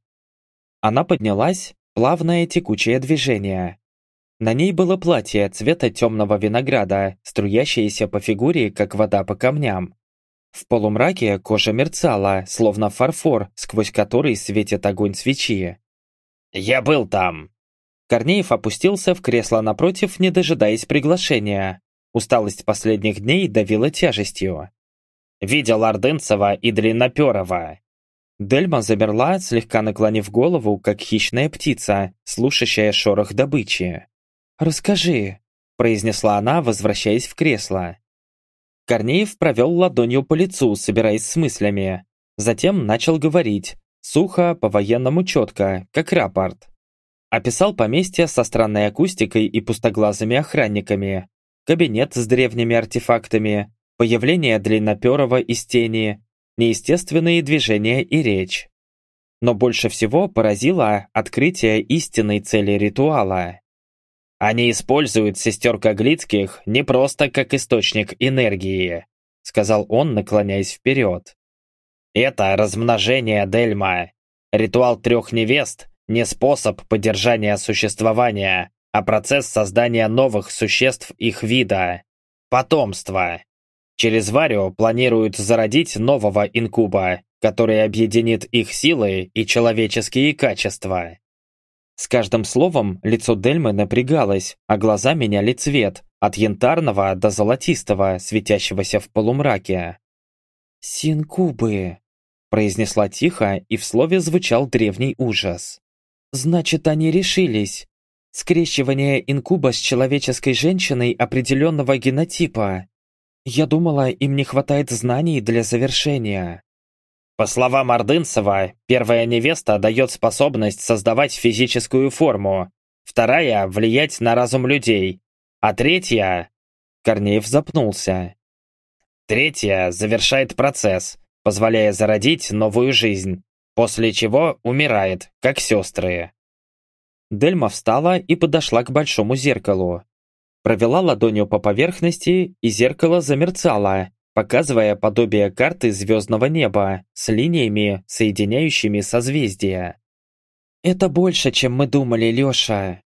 Она поднялась, плавное текучее движение. На ней было платье цвета темного винограда, струящееся по фигуре, как вода по камням. В полумраке кожа мерцала, словно фарфор, сквозь который светит огонь свечи. «Я был там», Корнеев опустился в кресло напротив, не дожидаясь приглашения. Усталость последних дней давила тяжестью. «Видел Ордынцева и Длинноперова». Дельма замерла, слегка наклонив голову, как хищная птица, слушающая шорох добычи. «Расскажи», – произнесла она, возвращаясь в кресло. Корнеев провел ладонью по лицу, собираясь с мыслями. Затем начал говорить, сухо, по-военному четко, как рапорт. Описал поместье со странной акустикой и пустоглазыми охранниками, кабинет с древними артефактами, появление длинноперого из тени, неестественные движения и речь. Но больше всего поразило открытие истинной цели ритуала. Они используют сестер Коглицких не просто как источник энергии, сказал он, наклоняясь вперед. Это размножение Дельма. Ритуал трех невест – не способ поддержания существования, а процесс создания новых существ их вида. Потомство. Через Варио планируют зародить нового инкуба, который объединит их силы и человеческие качества. С каждым словом лицо Дельмы напрягалось, а глаза меняли цвет, от янтарного до золотистого, светящегося в полумраке. «Синкубы», – произнесла тихо, и в слове звучал древний ужас. «Значит, они решились. Скрещивание инкуба с человеческой женщиной определенного генотипа. Я думала, им не хватает знаний для завершения». По словам Ордынцева, первая невеста дает способность создавать физическую форму, вторая – влиять на разум людей, а третья… Корнеев запнулся. Третья завершает процесс, позволяя зародить новую жизнь, после чего умирает, как сестры. Дельма встала и подошла к большому зеркалу. Провела ладонью по поверхности, и зеркало замерцало, показывая подобие карты звездного неба с линиями, соединяющими созвездия. «Это больше, чем мы думали, Лёша!»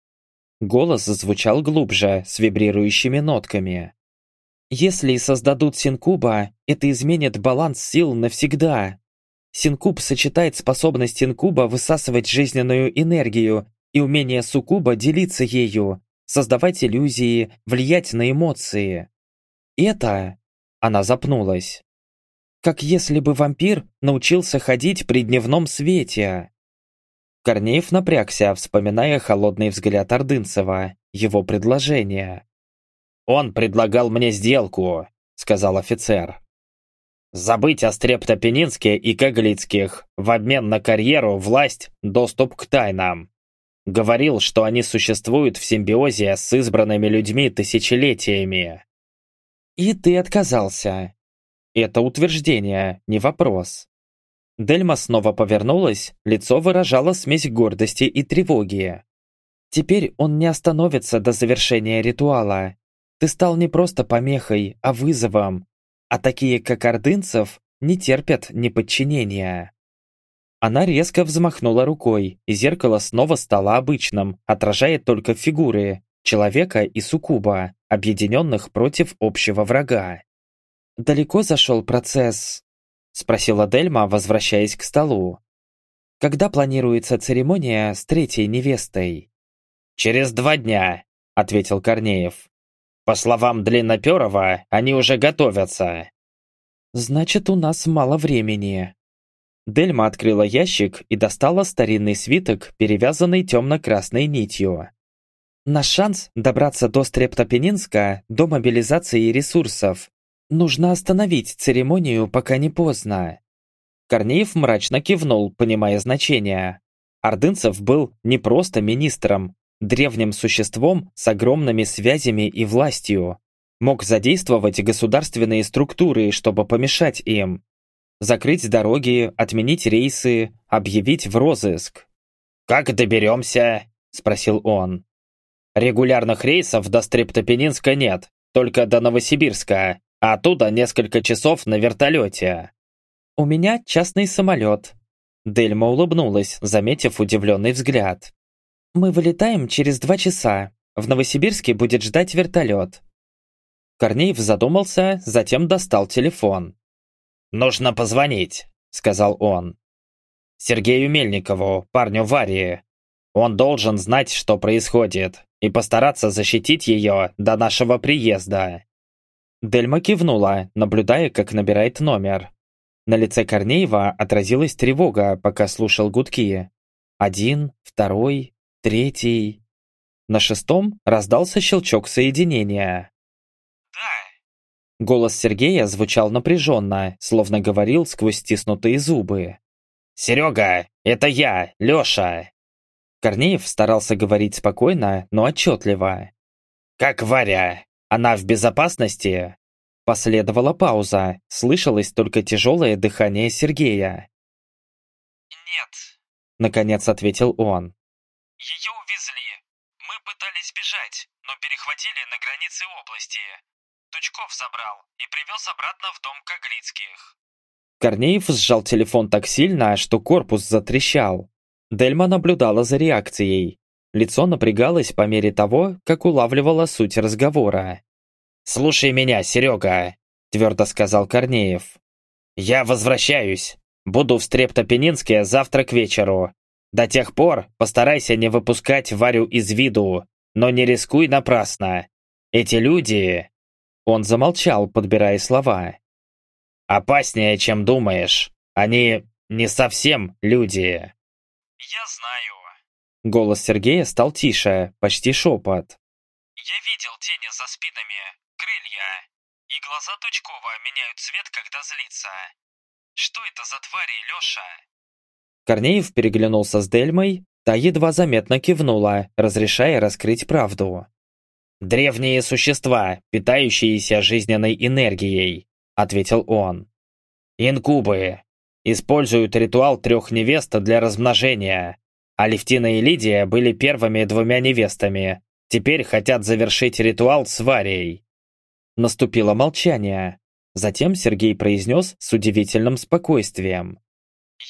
Голос звучал глубже, с вибрирующими нотками. «Если создадут Синкуба, это изменит баланс сил навсегда. Синкуб сочетает способность Инкуба высасывать жизненную энергию и умение Сукуба делиться ею, создавать иллюзии, влиять на эмоции. Это она запнулась. Как если бы вампир научился ходить при дневном свете. Корнеев напрягся, вспоминая холодный взгляд Ордынцева, его предложение. «Он предлагал мне сделку», — сказал офицер. «Забыть о Стрептопенинске и Коглицких, в обмен на карьеру, власть, доступ к тайнам. Говорил, что они существуют в симбиозе с избранными людьми тысячелетиями. «И ты отказался». Это утверждение, не вопрос. Дельма снова повернулась, лицо выражало смесь гордости и тревоги. «Теперь он не остановится до завершения ритуала. Ты стал не просто помехой, а вызовом. А такие, как Ордынцев, не терпят неподчинения». Она резко взмахнула рукой, и зеркало снова стало обычным, отражая только фигуры, человека и суккуба, объединенных против общего врага. «Далеко зашел процесс?» – спросила Дельма, возвращаясь к столу. «Когда планируется церемония с третьей невестой?» «Через два дня», – ответил Корнеев. «По словам Длинноперова, они уже готовятся». «Значит, у нас мало времени». Дельма открыла ящик и достала старинный свиток, перевязанный темно-красной нитью. Наш шанс добраться до Стрептопенинска до мобилизации ресурсов. Нужно остановить церемонию, пока не поздно. Корнеев мрачно кивнул, понимая значение. Ордынцев был не просто министром, древним существом с огромными связями и властью. Мог задействовать государственные структуры, чтобы помешать им. Закрыть дороги, отменить рейсы, объявить в розыск. «Как доберемся?» – спросил он. Регулярных рейсов до Стрептопенинска нет, только до Новосибирска, а оттуда несколько часов на вертолете. «У меня частный самолет». Дельма улыбнулась, заметив удивленный взгляд. «Мы вылетаем через два часа. В Новосибирске будет ждать вертолет». Корнеев задумался, затем достал телефон. «Нужно позвонить», — сказал он. «Сергею Мельникову, парню Варии. Он должен знать, что происходит и постараться защитить ее до нашего приезда». Дельма кивнула, наблюдая, как набирает номер. На лице Корнеева отразилась тревога, пока слушал гудки. Один, второй, третий. На шестом раздался щелчок соединения. «Да». Голос Сергея звучал напряженно, словно говорил сквозь стиснутые зубы. «Серега, это я, Леша!» Корнеев старался говорить спокойно, но отчетливо. «Как Варя? Она в безопасности?» Последовала пауза, слышалось только тяжелое дыхание Сергея. «Нет», — наконец ответил он. «Ее увезли. Мы пытались бежать, но перехватили на границе области. Тучков забрал и привез обратно в дом Коглицких. Корнеев сжал телефон так сильно, что корпус затрещал. Дельма наблюдала за реакцией. Лицо напрягалось по мере того, как улавливала суть разговора. «Слушай меня, Серега», – твердо сказал Корнеев. «Я возвращаюсь. Буду в Стрептопенинске завтра к вечеру. До тех пор постарайся не выпускать Варю из виду, но не рискуй напрасно. Эти люди...» Он замолчал, подбирая слова. «Опаснее, чем думаешь. Они не совсем люди». «Я знаю». Голос Сергея стал тише, почти шепот. «Я видел тени за спинами, крылья, и глаза Тучкова меняют цвет, когда злится. Что это за твари, Леша?» Корнеев переглянулся с Дельмой, та едва заметно кивнула, разрешая раскрыть правду. «Древние существа, питающиеся жизненной энергией», — ответил он. «Инкубы. Используют ритуал трех невест для размножения. Алевтина и Лидия были первыми двумя невестами. Теперь хотят завершить ритуал с Варей». Наступило молчание. Затем Сергей произнес с удивительным спокойствием.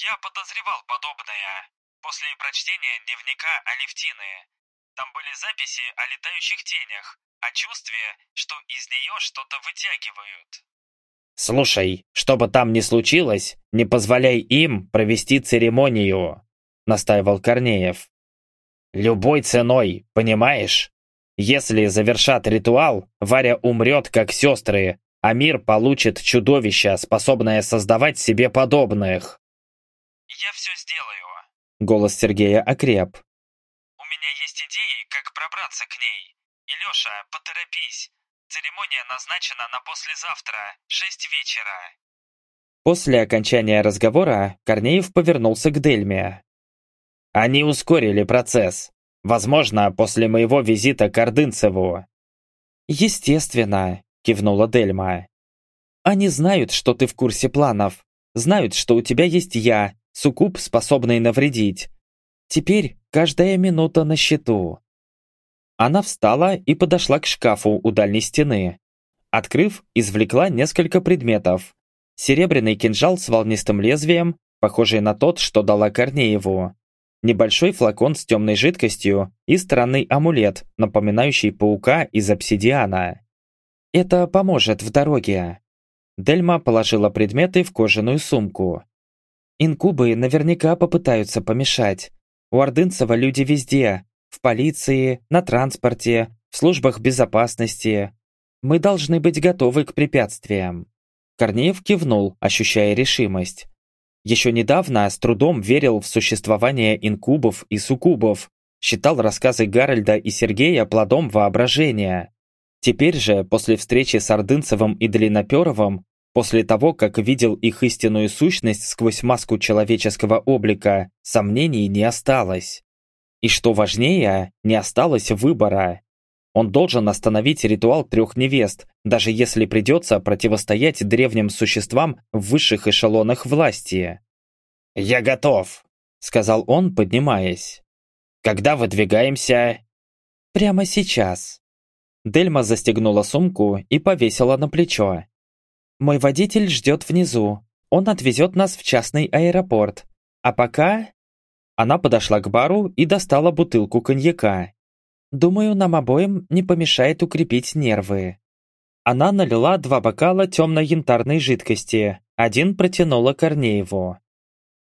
Я подозревал подобное после прочтения дневника Алевтины. Там были записи о летающих тенях, о чувстве, что из нее что-то вытягивают. «Слушай, что бы там ни случилось, не позволяй им провести церемонию», — настаивал Корнеев. «Любой ценой, понимаешь? Если завершат ритуал, Варя умрет, как сестры, а мир получит чудовище, способное создавать себе подобных». «Я все сделаю». Голос Сергея окреп. «У меня есть идеи, как пробраться к ней. И, Леша, поторопись. Церемония назначена на послезавтра, шесть вечера». После окончания разговора Корнеев повернулся к Дельме. «Они ускорили процесс. Возможно, после моего визита к Ордынцеву». «Естественно», — кивнула Дельма. «Они знают, что ты в курсе планов. Знают, что у тебя есть я, Суккуб, способный навредить. Теперь каждая минута на счету. Она встала и подошла к шкафу у дальней стены. Открыв, извлекла несколько предметов. Серебряный кинжал с волнистым лезвием, похожий на тот, что дала Корнееву. Небольшой флакон с темной жидкостью и странный амулет, напоминающий паука из обсидиана. Это поможет в дороге. Дельма положила предметы в кожаную сумку. Инкубы наверняка попытаются помешать. У Ордынцева люди везде. В полиции, на транспорте, в службах безопасности. Мы должны быть готовы к препятствиям. Корнеев кивнул, ощущая решимость. Еще недавно с трудом верил в существование инкубов и суккубов, считал рассказы Гарольда и Сергея плодом воображения. Теперь же, после встречи с Ордынцевым и Длинноперовым, После того, как видел их истинную сущность сквозь маску человеческого облика, сомнений не осталось. И что важнее, не осталось выбора. Он должен остановить ритуал трех невест, даже если придется противостоять древним существам в высших эшелонах власти. «Я готов», — сказал он, поднимаясь. «Когда выдвигаемся?» «Прямо сейчас». Дельма застегнула сумку и повесила на плечо. Мой водитель ждет внизу. Он отвезет нас в частный аэропорт. А пока...» Она подошла к бару и достала бутылку коньяка. «Думаю, нам обоим не помешает укрепить нервы». Она налила два бокала темно-янтарной жидкости, один протянула Корнееву.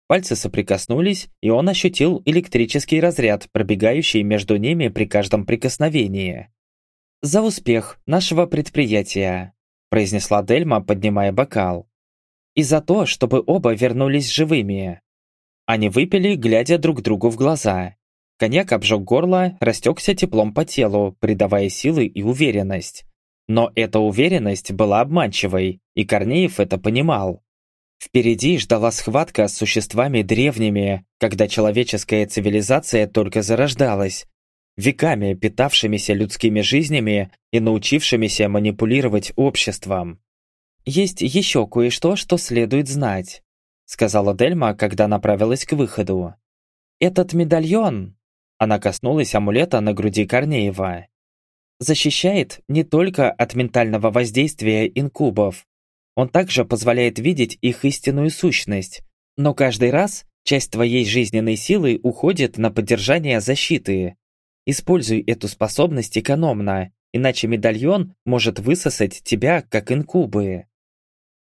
Пальцы соприкоснулись, и он ощутил электрический разряд, пробегающий между ними при каждом прикосновении. «За успех нашего предприятия!» Произнесла Дельма, поднимая бокал. «И за то, чтобы оба вернулись живыми». Они выпили, глядя друг другу в глаза. Коньяк обжег горло, растекся теплом по телу, придавая силы и уверенность. Но эта уверенность была обманчивой, и Корнеев это понимал. Впереди ждала схватка с существами древними, когда человеческая цивилизация только зарождалась, веками питавшимися людскими жизнями и научившимися манипулировать обществом. «Есть еще кое-что, что следует знать», сказала Дельма, когда направилась к выходу. «Этот медальон...» Она коснулась амулета на груди Корнеева. Защищает не только от ментального воздействия инкубов. Он также позволяет видеть их истинную сущность. Но каждый раз часть твоей жизненной силы уходит на поддержание защиты. Используй эту способность экономно, иначе медальон может высосать тебя, как инкубы.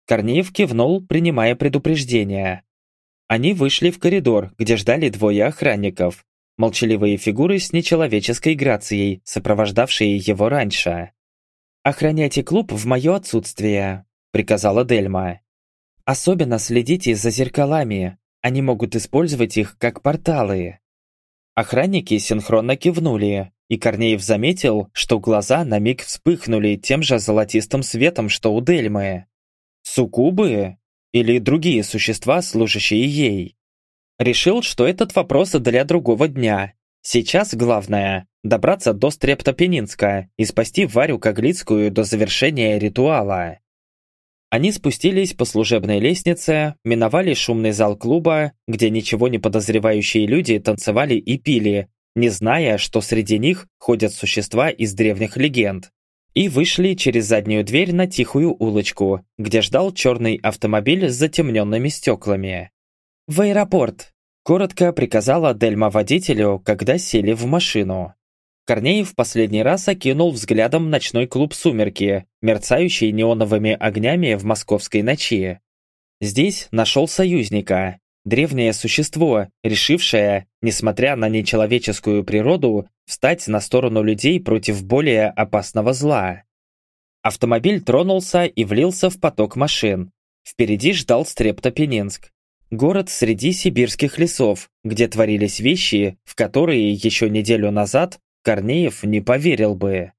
Корнеев кивнул, принимая предупреждение. Они вышли в коридор, где ждали двое охранников, молчаливые фигуры с нечеловеческой грацией, сопровождавшие его раньше. «Охраняйте клуб в мое отсутствие», — приказала Дельма. «Особенно следите за зеркалами, они могут использовать их как порталы». Охранники синхронно кивнули, и Корнеев заметил, что глаза на миг вспыхнули тем же золотистым светом, что у Дельмы. Суккубы? Или другие существа, служащие ей? Решил, что этот вопрос для другого дня. Сейчас главное – добраться до Стрептопенинска и спасти Варю Коглицкую до завершения ритуала. Они спустились по служебной лестнице, миновали шумный зал клуба, где ничего не подозревающие люди танцевали и пили, не зная, что среди них ходят существа из древних легенд. И вышли через заднюю дверь на тихую улочку, где ждал черный автомобиль с затемненными стеклами. «В аэропорт!» – коротко приказала Дельма водителю, когда сели в машину. Корнеев последний раз окинул взглядом ночной клуб «Сумерки», мерцающий неоновыми огнями в московской ночи. Здесь нашел союзника, древнее существо, решившее, несмотря на нечеловеческую природу, встать на сторону людей против более опасного зла. Автомобиль тронулся и влился в поток машин. Впереди ждал Стрептопенинск. Город среди сибирских лесов, где творились вещи, в которые еще неделю назад Корнеев не поверил бы.